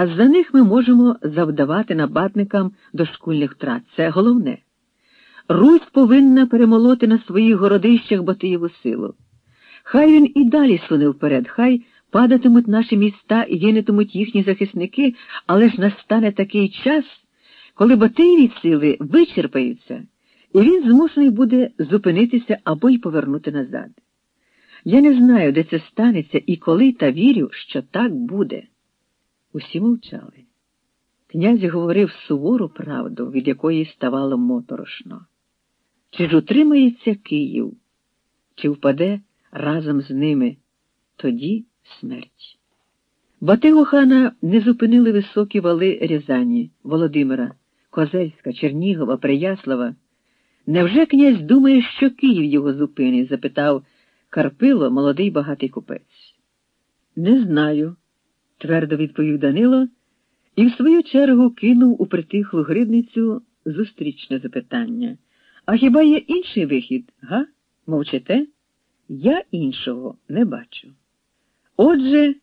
а за них ми можемо завдавати нападникам дошкульних втрат. Це головне. Русь повинна перемолоти на своїх городищах Батиєву силу. Хай він і далі суне вперед, хай падатимуть наші міста і гинетимуть їхні захисники, але ж настане такий час, коли Батиєві сили вичерпаються, і він змушений буде зупинитися або й повернути назад. Я не знаю, де це станеться і коли, та вірю, що так буде. Усі мовчали. Князь говорив сувору правду, від якої ставало моторошно. Чи ж утримається Київ, чи впаде разом з ними тоді смерть? Батигу хана не зупинили високі вали Рязані, Володимира, Козельська, Чернігова, Прияслава. Невже князь думає, що Київ його зупинить? запитав Карпило, молодий багатий купець. Не знаю, твердо відповів Данило і в свою чергу кинув у притихлу грибницю зустрічне запитання. А хіба є інший вихід, га? Мовчите? Я іншого не бачу. Отже,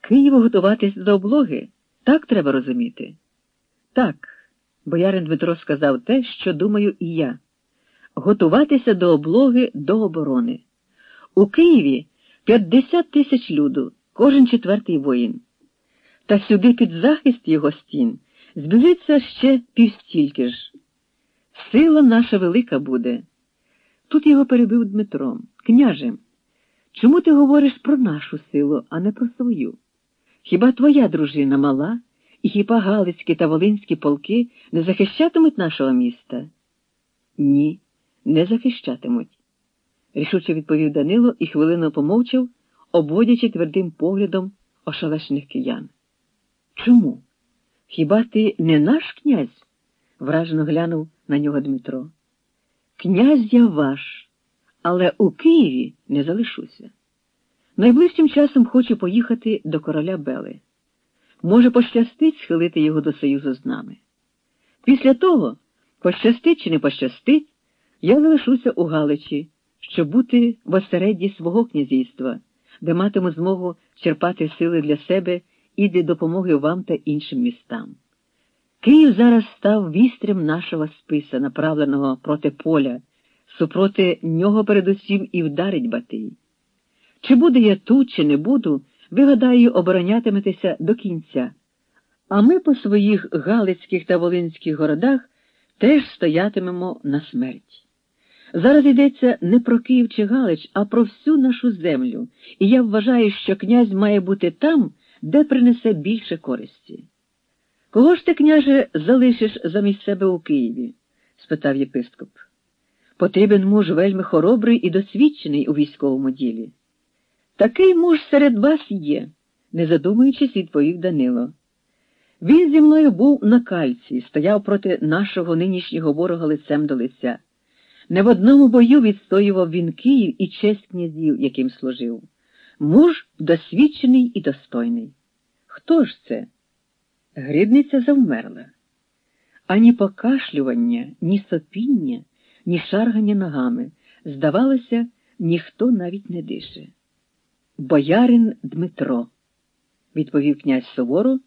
Києву готуватись до облоги, так треба розуміти. Так, боярин Дмитро сказав те, що думаю і я. Готуватися до облоги до оборони. У Києві 50 тисяч люду, кожен четвертий воїн. Та сюди під захист його стін збіжиться ще півстільки ж. Сила наша велика буде. Тут його перебив Дмитро. Княже, чому ти говориш про нашу силу, а не про свою? Хіба твоя дружина мала, і хіба Галицькі та Волинські полки не захищатимуть нашого міста? Ні, не захищатимуть, рішуче відповів Данило і хвилину помовчав, обводячи твердим поглядом ошалешних киян. Чому? Хіба ти не наш князь? вражено глянув на нього Дмитро. Князь я ваш, але у Києві не залишуся. Найближчим часом хочу поїхати до короля Бели. Може, пощастить схилити його до союзу з нами. Після того, пощастить чи не пощастить, я залишуся у Галичі, щоб бути в осередді свого князівства, де матиму змогу черпати сили для себе і для допомоги вам та іншим містам. Київ зараз став вістрям нашого списа, направленого проти поля, супроти нього передусім і вдарить Батий. Чи буду я тут, чи не буду, ви, гадаю, оборонятиметеся до кінця. А ми по своїх Галицьких та Волинських городах теж стоятимемо на смерть. Зараз йдеться не про Київ чи Галич, а про всю нашу землю, і я вважаю, що князь має бути там, де принесе більше користі. Кого ж ти, княже, залишиш замість себе у Києві? спитав єпископ. Потрібен муж вельми хоробрий і досвідчений у військовому ділі. Такий муж серед вас є, не задумуючись, відповів Данило. Він зі мною був на кальці, стояв проти нашого нинішнього ворога лицем до лиця. Не в одному бою відстоював він Київ і честь князів, яким служив. Муж досвідчений і достойний. Хто ж це? Грибниця завмерла. Ані покашлювання, ні сопіння, ні шаргання ногами. Здавалося, ніхто навіть не дише. Боярин Дмитро, відповів князь суворо,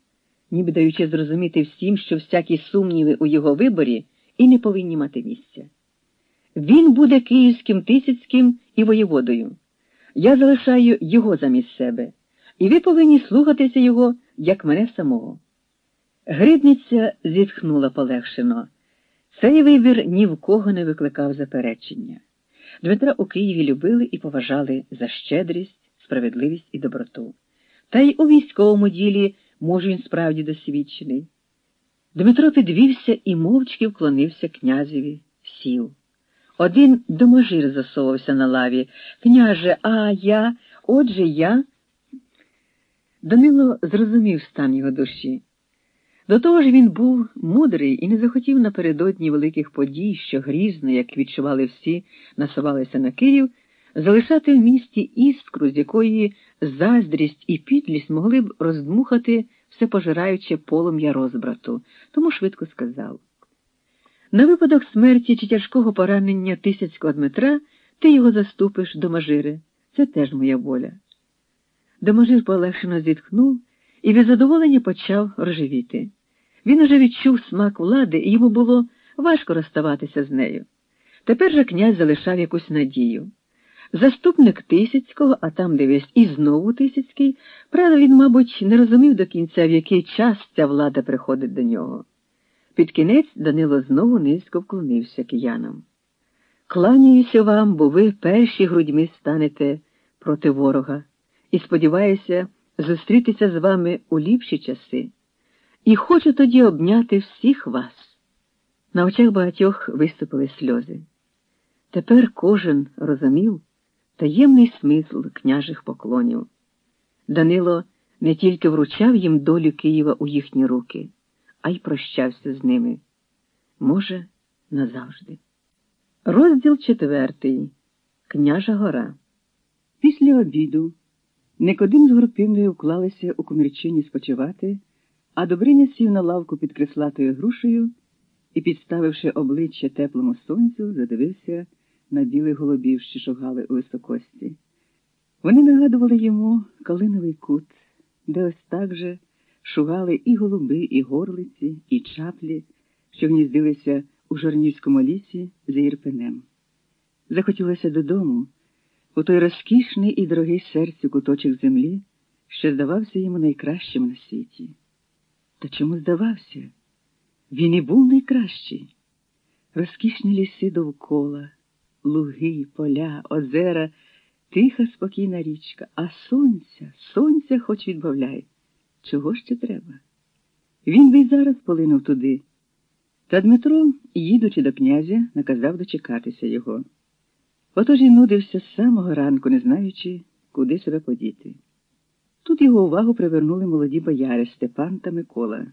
ніби даючи зрозуміти всім, що всякі сумніви у його виборі і не повинні мати місця. Він буде київським тисяцьким і воєводою. Я залишаю його замість себе, і ви повинні слухатися його, як мене самого. Гридниця зітхнула полегшено. Цей вибір ні в кого не викликав заперечення. Дмитра у Києві любили і поважали за щедрість, справедливість і доброту. Та й у військовому ділі, може, він справді досвідчений. Дмитро підвівся і мовчки вклонився князеві, сів. Один доможир засовався на лаві. Княже, а я, отже я. Данило зрозумів стан його душі. До того ж він був мудрий і не захотів напередодні великих подій, що грізно, як відчували всі, насувалися на Київ, залишати в місті іскру, з якої заздрість і підлість могли б роздмухати все пожираюче полум'я розбрату, тому швидко сказав. На випадок смерті чи тяжкого поранення тисяцького Дмитра ти його заступиш до Мажири. Це теж моя воля. Доможир полегшено зітхнув і від задоволення почав рожевіти. Він уже відчув смак влади, і йому було важко розставатися з нею. Тепер же князь залишав якусь надію. Заступник Тисяцького, а там дивись, і знову Тисяцький, правда, він, мабуть, не розумів до кінця, в який час ця влада приходить до нього. Під кінець Данило знову низько вклонився киянам. Кланяюся вам, бо ви перші грудьми станете проти ворога, і сподіваюся зустрітися з вами у ліпші часи. І хочу тоді обняти всіх вас. На очах багатьох виступили сльози. Тепер кожен розумів таємний смисл княжих поклонів. Данило не тільки вручав їм долю Києва у їхні руки, а й прощався з ними. Може, назавжди. Розділ четвертий. Княжа гора. Після обіду Никодим з Горпиною вклалися у комірчині спочивати, а Добриня сів на лавку під креслатою грушею і, підставивши обличчя теплому сонцю, задивився на білих голубів, що шугали у високості. Вони нагадували йому калиновий кут, де ось так же шугали і голуби, і горлиці, і чаплі, що гніздилися у Жорнівському лісі за Ірпенем. Захотілося додому, у той розкішний і дорогий серцю куточок землі, що здавався йому найкращим на світі. Та чому здавався? Він і був найкращий. Розкішні ліси довкола, луги, поля, озера, тиха, спокійна річка, а сонця, сонця хоч відбавляй. Чого ще треба? Він би й зараз полинув туди. Та Дмитро, їдучи до князя, наказав дочекатися його. Отож і нудився з самого ранку, не знаючи, куди себе подіти. Тут його увагу привернули молоді бояри Степан та Микола.